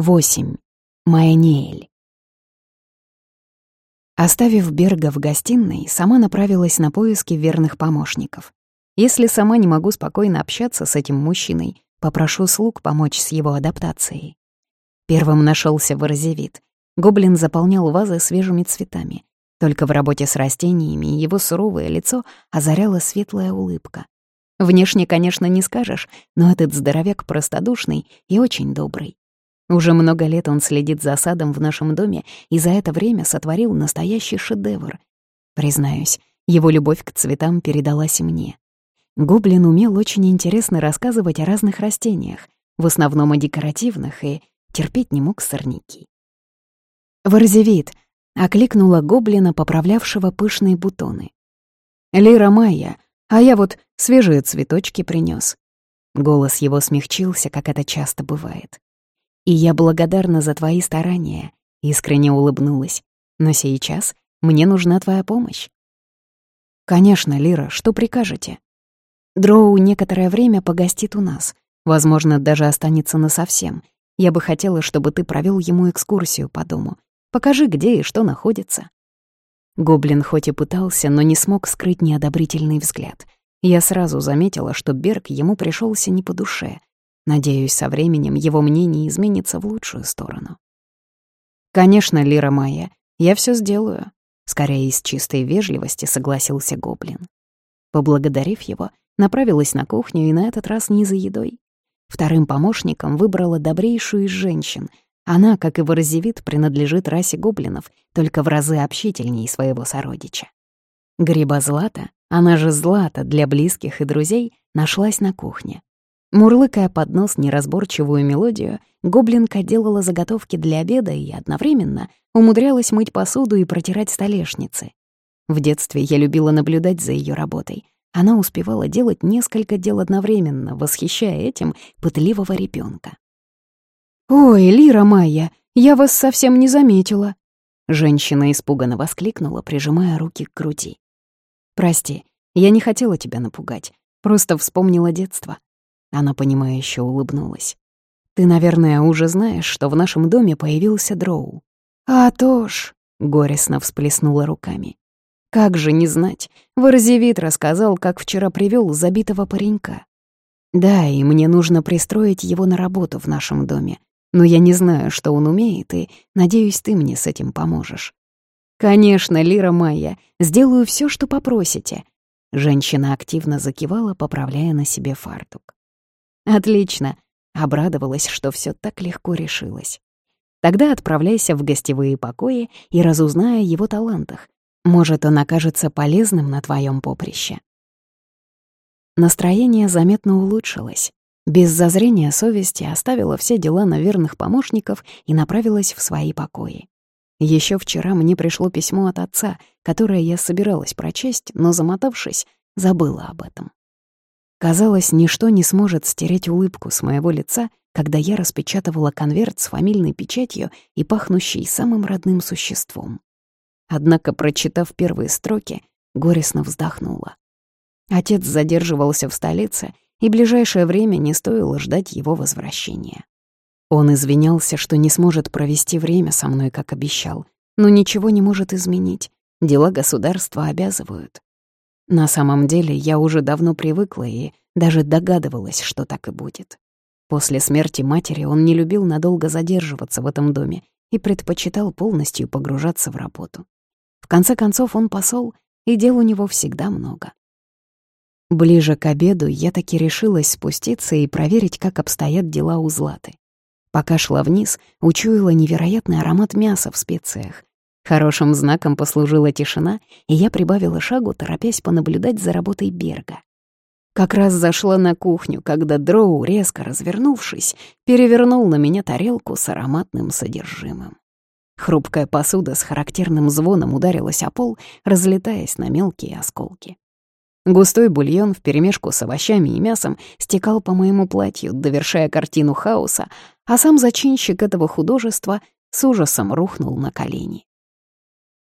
8. Майнеэль. Оставив Берга в гостиной, сама направилась на поиски верных помощников. Если сама не могу спокойно общаться с этим мужчиной, попрошу слуг помочь с его адаптацией. Первым нашелся выразевид. Гоблин заполнял вазы свежими цветами. Только в работе с растениями его суровое лицо озаряла светлая улыбка. Внешне, конечно, не скажешь, но этот здоровяк простодушный и очень добрый. Уже много лет он следит за садом в нашем доме и за это время сотворил настоящий шедевр. Признаюсь, его любовь к цветам передалась и мне. Гоблин умел очень интересно рассказывать о разных растениях, в основном о декоративных, и терпеть не мог сорняки. «Ворзевит!» — окликнула гоблина, поправлявшего пышные бутоны. «Лира Майя, а я вот свежие цветочки принёс». Голос его смягчился, как это часто бывает. «И я благодарна за твои старания», — искренне улыбнулась. «Но сейчас мне нужна твоя помощь». «Конечно, Лира, что прикажете?» «Дроу некоторое время погостит у нас. Возможно, даже останется насовсем. Я бы хотела, чтобы ты провёл ему экскурсию по дому. Покажи, где и что находится». Гоблин хоть и пытался, но не смог скрыть неодобрительный взгляд. Я сразу заметила, что Берг ему пришелся не по душе. Надеюсь, со временем его мнение изменится в лучшую сторону. «Конечно, Лира моя, я все сделаю», — скорее из чистой вежливости согласился Гоблин. Поблагодарив его, направилась на кухню и на этот раз не за едой. Вторым помощником выбрала добрейшую из женщин — она, как и Ворозевит, принадлежит расе гоблинов, только в разы общительнее своего сородича. Гриба Злата, она же Злата для близких и друзей, нашлась на кухне. Мурлыкая под нос неразборчивую мелодию, гоблинка делала заготовки для обеда и одновременно умудрялась мыть посуду и протирать столешницы. В детстве я любила наблюдать за ее работой. Она успевала делать несколько дел одновременно, восхищая этим пытливого ребенка. «Ой, Лира Майя, я вас совсем не заметила!» Женщина испуганно воскликнула, прижимая руки к груди. «Прости, я не хотела тебя напугать, просто вспомнила детство». Она, понимающе улыбнулась. «Ты, наверное, уже знаешь, что в нашем доме появился дроу». «А то ж!» — горестно всплеснула руками. «Как же не знать? Ворзевит рассказал, как вчера привел забитого паренька. Да, и мне нужно пристроить его на работу в нашем доме, но я не знаю, что он умеет, и надеюсь, ты мне с этим поможешь. Конечно, Лира Майя, сделаю все, что попросите. Женщина активно закивала, поправляя на себе фартук. Отлично, обрадовалась, что все так легко решилось. Тогда отправляйся в гостевые покои и разузнай о его талантах. Может, он окажется полезным на твоем поприще. Настроение заметно улучшилось. Без зазрения совести оставила все дела на верных помощников и направилась в свои покои. Еще вчера мне пришло письмо от отца, которое я собиралась прочесть, но, замотавшись, забыла об этом. Казалось, ничто не сможет стереть улыбку с моего лица, когда я распечатывала конверт с фамильной печатью и пахнущей самым родным существом. Однако, прочитав первые строки, горестно вздохнула. Отец задерживался в столице, и ближайшее время не стоило ждать его возвращения. Он извинялся, что не сможет провести время со мной, как обещал, но ничего не может изменить. Дела государства обязывают. На самом деле я уже давно привыкла и даже догадывалась, что так и будет. После смерти матери он не любил надолго задерживаться в этом доме и предпочитал полностью погружаться в работу. В конце концов, он посол, и дел у него всегда много. Ближе к обеду я таки решилась спуститься и проверить, как обстоят дела у Златы. Пока шла вниз, учуяла невероятный аромат мяса в специях. Хорошим знаком послужила тишина, и я прибавила шагу, торопясь понаблюдать за работой Берга. Как раз зашла на кухню, когда Дроу, резко развернувшись, перевернул на меня тарелку с ароматным содержимым. Хрупкая посуда с характерным звоном ударилась о пол, разлетаясь на мелкие осколки. Густой бульон вперемешку с овощами и мясом стекал по моему платью, довершая картину хаоса, а сам зачинщик этого художества с ужасом рухнул на колени.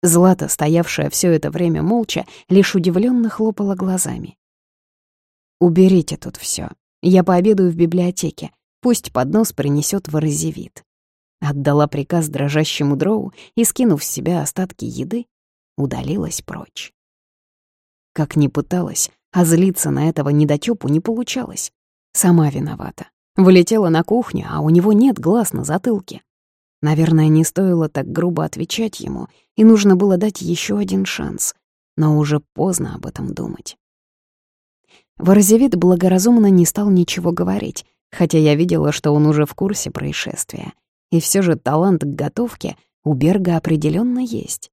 Злата, стоявшая все это время молча, лишь удивленно хлопала глазами. «Уберите тут все. Я пообедаю в библиотеке. Пусть поднос принесет ворозевит». отдала приказ дрожащему дроу и, скинув с себя остатки еды, удалилась прочь. Как ни пыталась, а злиться на этого недотёпу не получалось. Сама виновата. Влетела на кухню, а у него нет глаз на затылке. Наверное, не стоило так грубо отвечать ему, и нужно было дать еще один шанс. Но уже поздно об этом думать. Ворозевит благоразумно не стал ничего говорить, хотя я видела, что он уже в курсе происшествия. И все же талант к готовке у Берга определенно есть.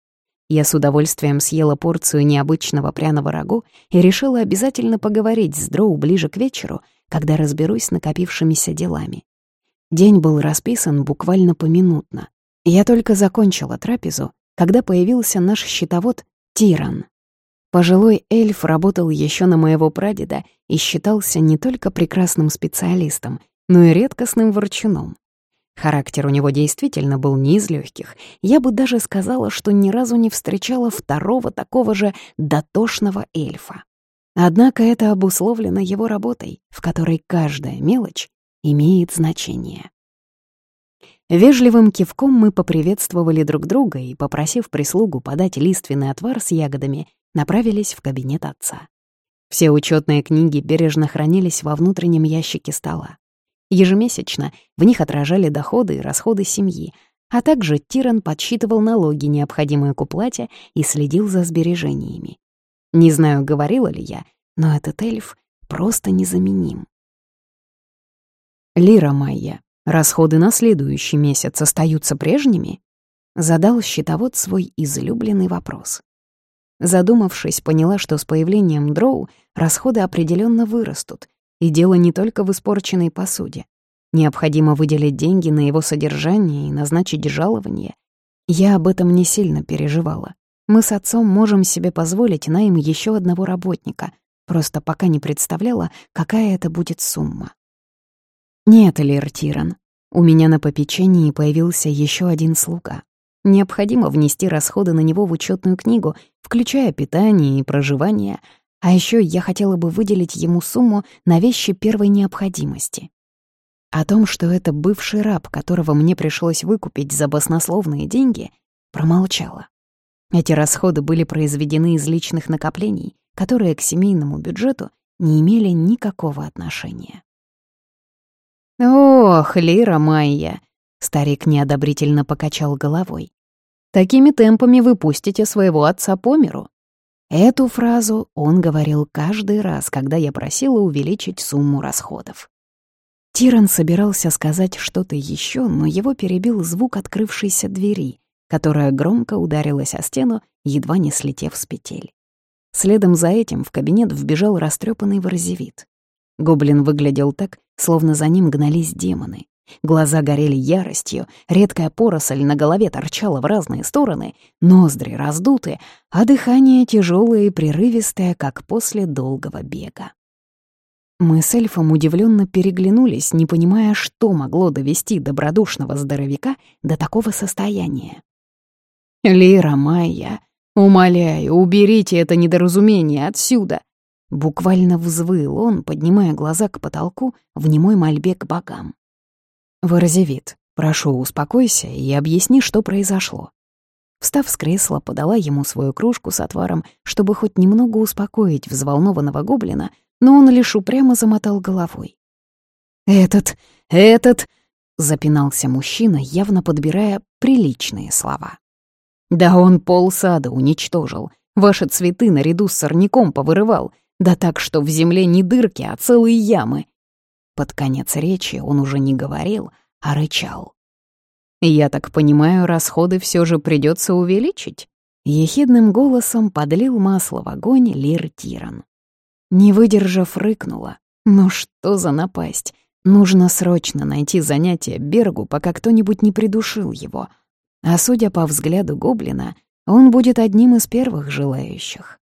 Я с удовольствием съела порцию необычного пряного рагу и решила обязательно поговорить с Дроу ближе к вечеру, когда разберусь с накопившимися делами. День был расписан буквально поминутно. Я только закончила трапезу, когда появился наш счетовод Тиран. Пожилой эльф работал еще на моего прадеда и считался не только прекрасным специалистом, но и редкостным ворчуном. Характер у него действительно был не из легких. Я бы даже сказала, что ни разу не встречала второго такого же дотошного эльфа. Однако это обусловлено его работой, в которой каждая мелочь имеет значение. Вежливым кивком мы поприветствовали друг друга и, попросив прислугу подать лиственный отвар с ягодами, направились в кабинет отца. Все учетные книги бережно хранились во внутреннем ящике стола. Ежемесячно в них отражали доходы и расходы семьи, а также Тиран подсчитывал налоги, необходимые к уплате, и следил за сбережениями. Не знаю, говорила ли я, но этот эльф просто незаменим. «Лира Майя, расходы на следующий месяц остаются прежними?» Задал счетовод свой излюбленный вопрос. Задумавшись, поняла, что с появлением дроу расходы определенно вырастут, и дело не только в испорченной посуде. Необходимо выделить деньги на его содержание и назначить жалование. Я об этом не сильно переживала. Мы с отцом можем себе позволить найм еще одного работника, просто пока не представляла, какая это будет сумма. Нет, Лир Тиран, у меня на попечении появился еще один слуга. Необходимо внести расходы на него в учетную книгу, включая питание и проживание — а еще я хотела бы выделить ему сумму на вещи первой необходимости. О том, что это бывший раб, которого мне пришлось выкупить за баснословные деньги, промолчала. Эти расходы были произведены из личных накоплений, которые к семейному бюджету не имели никакого отношения. «Ох, Лира Майя!» — старик неодобрительно покачал головой. «Такими темпами вы пустите своего отца по миру. Эту фразу он говорил каждый раз, когда я просила увеличить сумму расходов. Тиран собирался сказать что-то еще, но его перебил звук открывшейся двери, которая громко ударилась о стену, едва не слетев с петель. Следом за этим в кабинет вбежал растрепанный ворозевит. Гоблин выглядел так, словно за ним гнались демоны. Глаза горели яростью, редкая поросль на голове торчала в разные стороны, ноздри раздуты, а дыхание тяжелое и прерывистое, как после долгого бега. Мы с эльфом удивленно переглянулись, не понимая, что могло довести добродушного здоровяка до такого состояния. «Лира Майя, умоляю, уберите это недоразумение отсюда!» Буквально взвыл он, поднимая глаза к потолку в немой мольбе к богам. «Ворозевит, прошу, успокойся и объясни, что произошло». Встав с кресла, подала ему свою кружку с отваром, чтобы хоть немного успокоить взволнованного гоблина, но он лишь упрямо замотал головой. «Этот, этот...» — запинался мужчина, явно подбирая приличные слова. «Да он полсада уничтожил, ваши цветы наряду с сорняком повырывал, да так, что в земле не дырки, а целые ямы. Под конец речи он уже не говорил, а рычал. «Я так понимаю, расходы все же придется увеличить?» Ехидным голосом подлил масло в огонь Лир Тиран. Не выдержав, рыкнула. «Ну что за напасть? Нужно срочно найти занятие Бергу, пока кто-нибудь не придушил его. А судя по взгляду гоблина, он будет одним из первых желающих».